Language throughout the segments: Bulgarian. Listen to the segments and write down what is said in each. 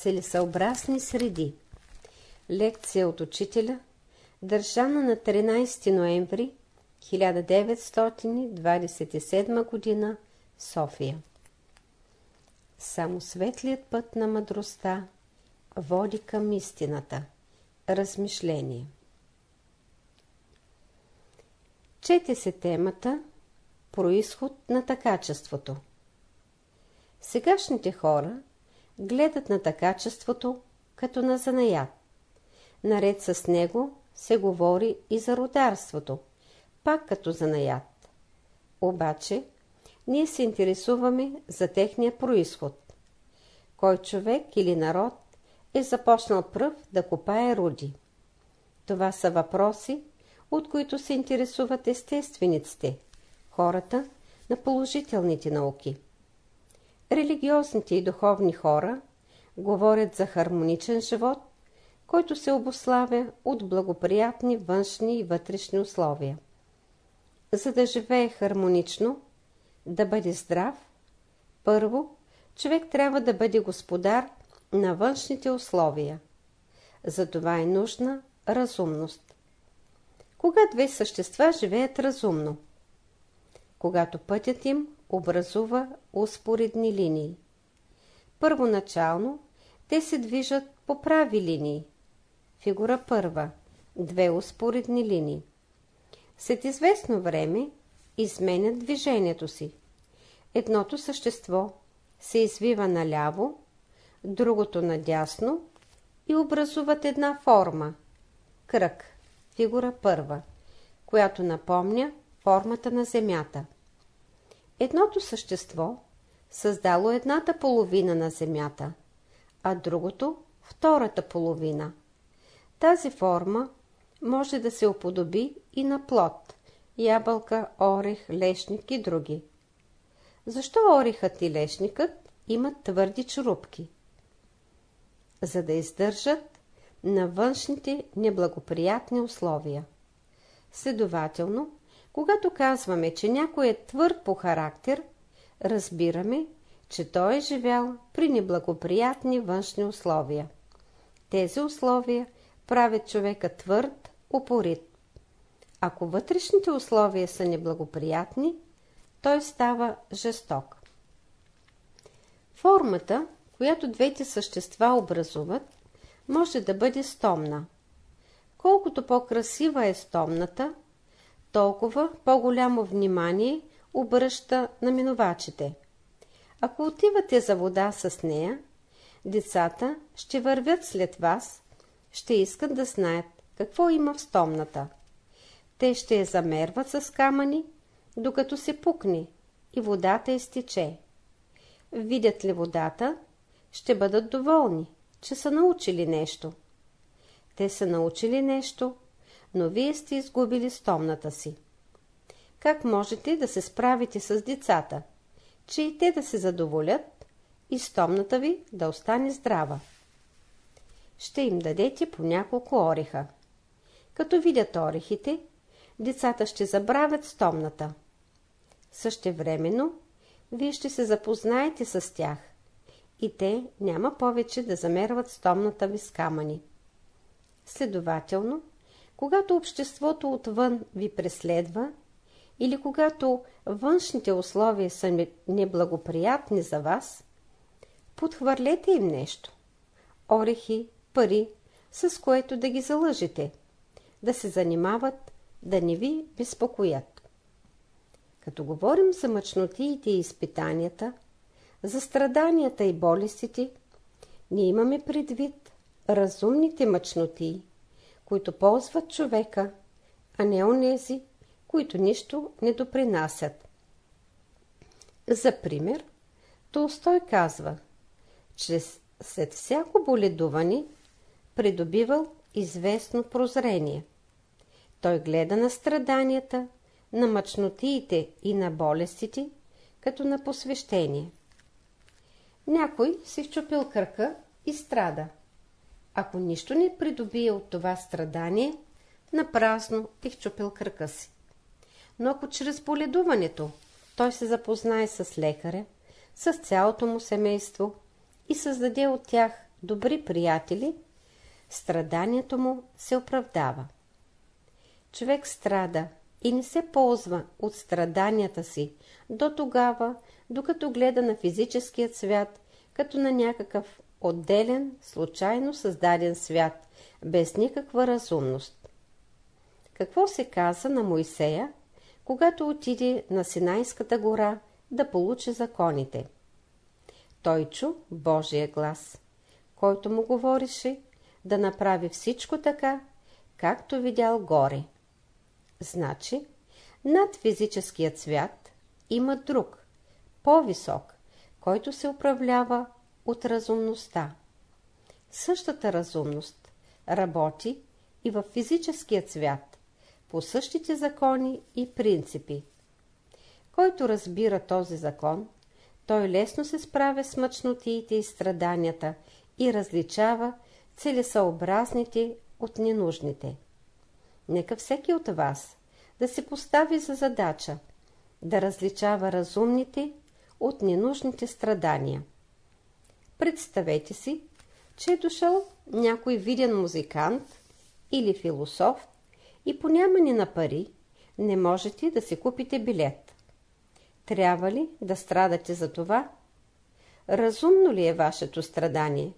Целесъобразни среди Лекция от учителя Държана на 13 ноември 1927 г. София Само светлият път на мъдростта води към истината. Размишление Чете се темата Происход на такачеството. Сегашните хора гледат на такачеството като на занаят. Наред с него се говори и за родарството, пак като занаят. Обаче, ние се интересуваме за техния происход. Кой човек или народ е започнал пръв да копае руди? Това са въпроси, от които се интересуват естествениците, хората на положителните науки. Религиозните и духовни хора говорят за хармоничен живот, който се обославя от благоприятни външни и вътрешни условия. За да живее хармонично, да бъде здрав, първо, човек трябва да бъде господар на външните условия. Затова е нужна разумност. Кога две същества живеят разумно? Когато пътят им образува успоредни линии. Първоначално те се движат по прави линии. Фигура първа. Две успоредни линии. След известно време изменят движението си. Едното същество се извива наляво, другото надясно и образуват една форма – кръг, фигура първа, която напомня формата на Земята. Едното същество създало едната половина на Земята, а другото – втората половина. Тази форма може да се уподоби и на плод – ябълка, орех, лешник и други. Защо орехът и лешникът имат твърди чурупки? За да издържат на външните неблагоприятни условия. Следователно, когато казваме, че някой е твърд по характер, разбираме, че той е живял при неблагоприятни външни условия. Тези условия правят човека твърд, упорит. Ако вътрешните условия са неблагоприятни, той става жесток. Формата, която двете същества образуват, може да бъде стомна. Колкото по-красива е стомната, толкова по-голямо внимание обръща на минувачите. Ако отивате за вода с нея, децата ще вървят след вас, ще искат да знаят какво има в стомната. Те ще я замерват с камъни, докато се пукне и водата изтече. Видят ли водата, ще бъдат доволни, че са научили нещо. Те са научили нещо, но вие сте изгубили стомната си. Как можете да се справите с децата, че и те да се задоволят и стомната ви да остане здрава? Ще им дадете по няколко ореха. Като видят орехите, децата ще забравят стомната. Същевременно, вие ще се запознаете с тях и те няма повече да замерват стомната ви с камъни. Следователно, когато обществото отвън ви преследва или когато външните условия са неблагоприятни за вас, подхвърлете им нещо. Орехи, пари, с което да ги залъжете, да се занимават, да не ви безпокоят. Като говорим за мъчнотиите и изпитанията, за страданията и болестите, ние имаме предвид разумните мъчноти, които ползват човека, а не онези, които нищо не допринасят. За пример, Толстой казва, че след всяко боледуване придобивал известно прозрение. Той гледа на страданията, на мъчнотиите и на болестите, като на посвещение. Някой си вчупил кръка и страда. Ако нищо не придобие от това страдание, напразно е вчупил кръка си. Но ако чрез боледуването той се запознае с лекаря, с цялото му семейство и създаде от тях добри приятели, страданието му се оправдава. Човек страда и не се ползва от страданията си до тогава, докато гледа на физическият свят като на някакъв отделен, случайно създаден свят, без никаква разумност. Какво се каза на Моисея, когато отиде на Синайската гора да получи законите? Той чу Божия глас, който му говорише да направи всичко така, както видял горе. Значи, над физическият свят има друг, по-висок, който се управлява от разумността. Същата разумност работи и в физическият свят, по същите закони и принципи. Който разбира този закон, той лесно се справя с мъчнотиите и страданията и различава целесъобразните от ненужните. Нека всеки от вас да се постави за задача да различава разумните от ненужните страдания. Представете си, че е дошъл някой виден музикант или философ и по нямане на пари не можете да си купите билет. Трябва ли да страдате за това? Разумно ли е вашето страдание?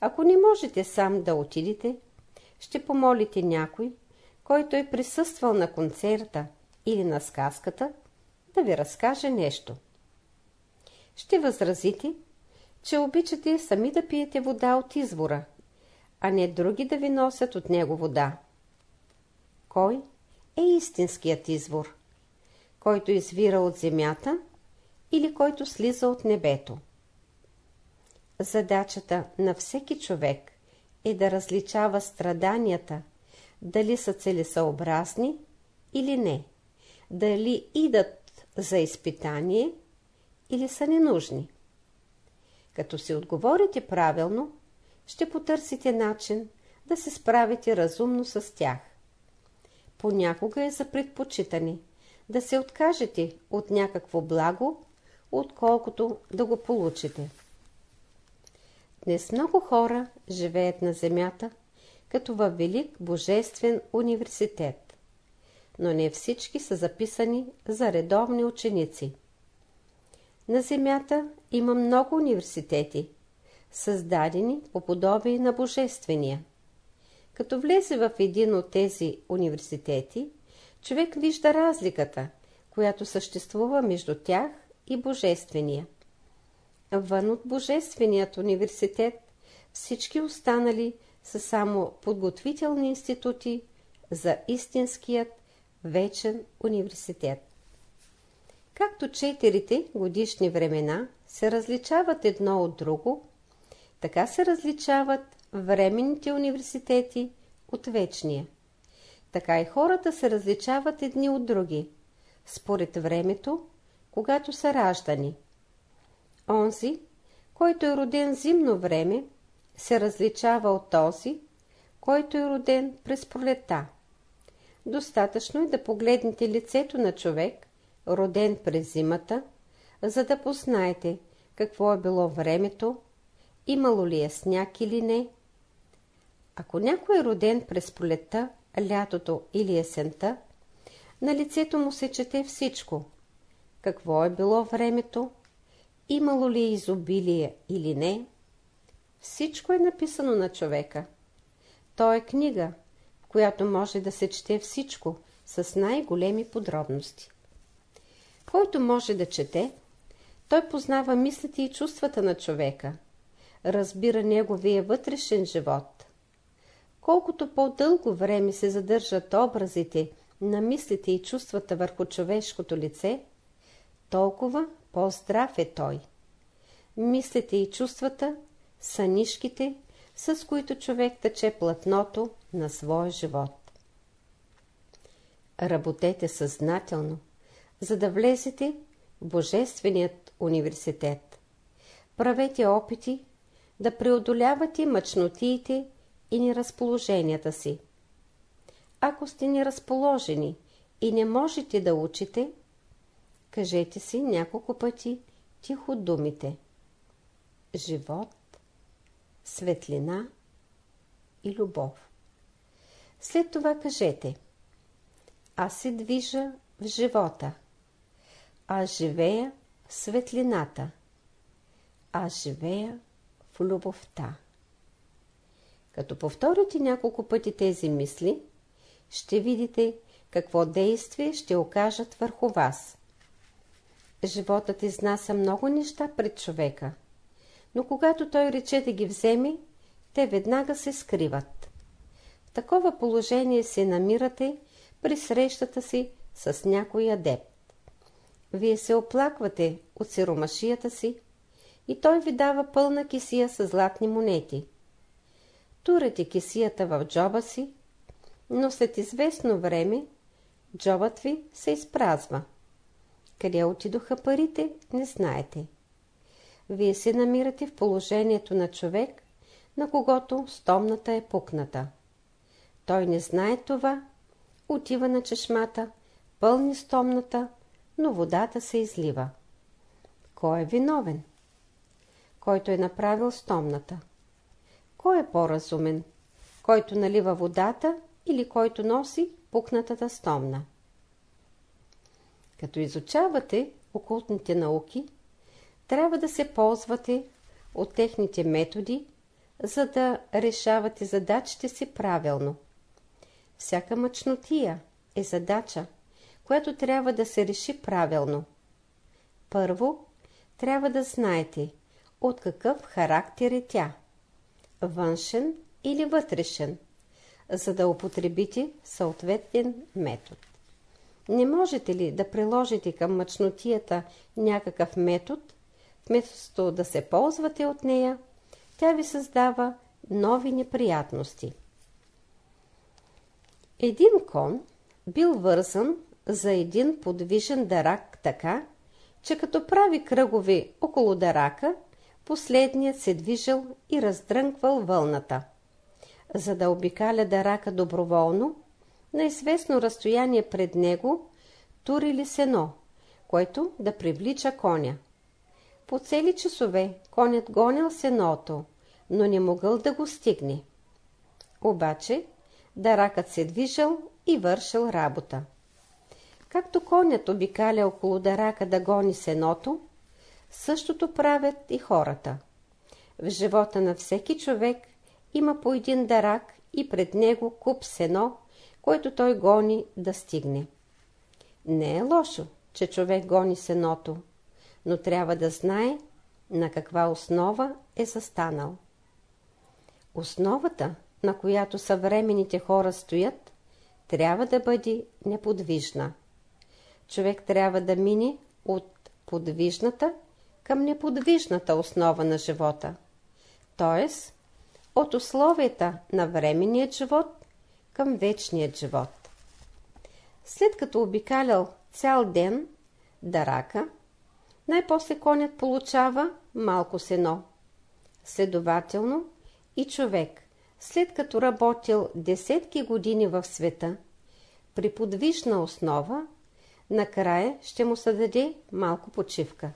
Ако не можете сам да отидете, ще помолите някой, който е присъствал на концерта или на сказката, да ви разкаже нещо. Ще възразите, че обичате сами да пиете вода от извора, а не други да ви носят от него вода. Кой е истинският извор? Който извира от земята или който слиза от небето? Задачата на всеки човек е да различава страданията, дали са целесъобразни или не, дали идат за изпитание или са ненужни. Като си отговорите правилно, ще потърсите начин да се справите разумно с тях. Понякога е за предпочитане да се откажете от някакво благо, отколкото да го получите. Днес много хора живеят на земята, като във велик божествен университет, но не всички са записани за редовни ученици. На Земята има много университети, създадени по подобие на Божествения. Като влезе в един от тези университети, човек вижда разликата, която съществува между тях и Божествения. Вън от Божественият университет всички останали са само подготвителни институти за истинският вечен университет. Както четирите годишни времена се различават едно от друго, така се различават временните университети от вечния. Така и хората се различават едни от други, според времето, когато са раждани. Онзи, който е роден зимно време, се различава от този, който е роден през пролета. Достатъчно е да погледнете лицето на човек, роден през зимата, за да познаете какво е било времето, имало ли е сняг или не. Ако някой е роден през пролетта, лятото или есента, на лицето му се чете всичко. Какво е било времето, имало ли е изобилие или не. Всичко е написано на човека. То е книга, в която може да се чете всичко с най-големи подробности. Който може да чете, той познава мислите и чувствата на човека, разбира неговия вътрешен живот. Колкото по-дълго време се задържат образите на мислите и чувствата върху човешкото лице, толкова по-здрав е той. Мислите и чувствата са нишките, с които човек тъче платното на своя живот. Работете съзнателно – за да влезете в Божественият университет. Правете опити да преодолявате мъчнотиите и неразположенията си. Ако сте неразположени и не можете да учите, кажете си няколко пъти тихо думите. Живот, светлина и любов. След това кажете Аз се движа в живота. Аз живея в светлината. Аз живея в любовта. Като повторите няколко пъти тези мисли, ще видите какво действие ще окажат върху вас. Животът изнася много неща пред човека, но когато той рече да ги вземе, те веднага се скриват. В такова положение се намирате при срещата си с някой адепт. Вие се оплаквате от сиромашията си и той ви дава пълна кисия с златни монети. Турете кисията в джоба си, но след известно време джобът ви се изпразва. Къде отидоха парите, не знаете. Вие се намирате в положението на човек, на когото стомната е пукната. Той не знае това, отива на чешмата, пълни стомната, но водата се излива. Кой е виновен? Който е направил стомната. Кой е по-разумен? Който налива водата или който носи пукнатата стомна? Като изучавате окултните науки, трябва да се ползвате от техните методи, за да решавате задачите си правилно. Всяка мъчнотия е задача, която трябва да се реши правилно. Първо, трябва да знаете от какъв характер е тя – външен или вътрешен, за да употребите съответен метод. Не можете ли да приложите към мъчнотията някакъв метод, вместо да се ползвате от нея, тя ви създава нови неприятности. Един кон бил вързан за един подвижен дарак така, че като прави кръгови около дарака, последният се движил и раздрънквал вълната. За да обикаля дарака доброволно, на известно разстояние пред него турили сено, което да привлича коня. По цели часове конят гонял сеното, но не могъл да го стигне. Обаче даракът се движал и вършил работа. Както конят обикаля около дарака да гони сеното, същото правят и хората. В живота на всеки човек има по един дарак и пред него куп сено, който той гони да стигне. Не е лошо, че човек гони сеното, но трябва да знае на каква основа е застанал. Основата, на която съвременните хора стоят, трябва да бъде неподвижна. Човек трябва да мине от подвижната към неподвижната основа на живота, т.е. от условията на временният живот към вечният живот. След като обикалял цял ден дарака, най-после конят получава малко сено. Следователно и човек, след като работил десетки години в света, при подвижна основа, накрая ще му се даде малко почивка.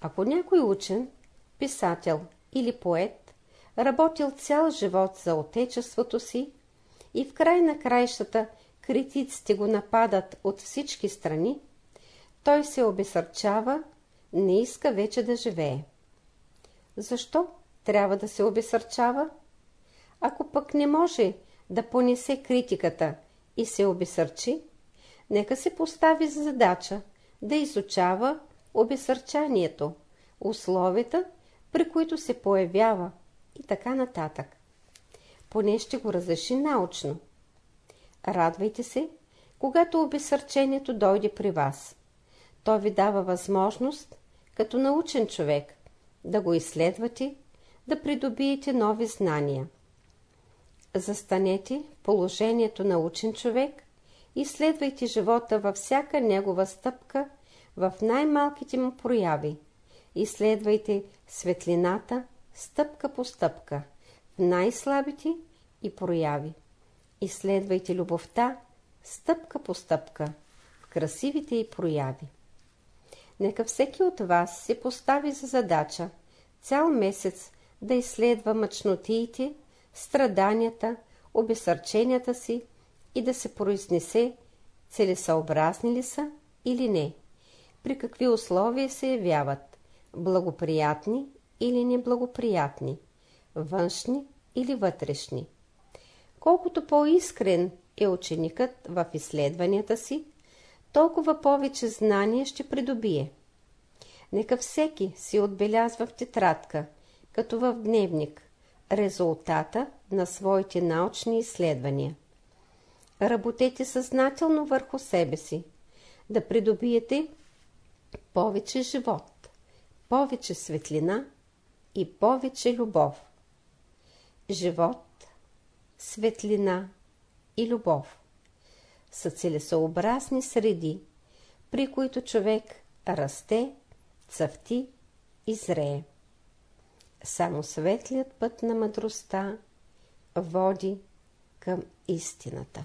Ако някой учен, писател или поет работил цял живот за отечеството си и в край на краищата критиците го нападат от всички страни, той се обесърчава, не иска вече да живее. Защо трябва да се обесърчава? Ако пък не може да понесе критиката и се обесърчи, нека се постави за задача да изучава обесърчанието, условията, при които се появява и така нататък. Поне ще го разреши научно. Радвайте се, когато обесърчението дойде при вас. То ви дава възможност, като научен човек, да го изследвате, да придобиете нови знания. Застанете положението на учен човек, изследвайте живота във всяка негова стъпка, в най-малките му прояви. Изследвайте светлината стъпка по стъпка, в най-слабите и прояви. Изследвайте любовта стъпка по стъпка в красивите й прояви. Нека всеки от вас се постави за задача цял месец да изследва мъчнотиите, страданията, обесърченията си и да се произнесе целесъобразни ли са или не, при какви условия се явяват, благоприятни или неблагоприятни, външни или вътрешни. Колкото по-искрен е ученикът в изследванията си, толкова повече знания ще придобие. Нека всеки си отбелязва в тетрадка, като в дневник, резултата на своите научни изследвания. Работете съзнателно върху себе си, да придобиете повече живот, повече светлина и повече любов. Живот, светлина и любов са целесообразни среди, при които човек расте, цъфти и зрее. Само светлият път на мъдростта води към истината.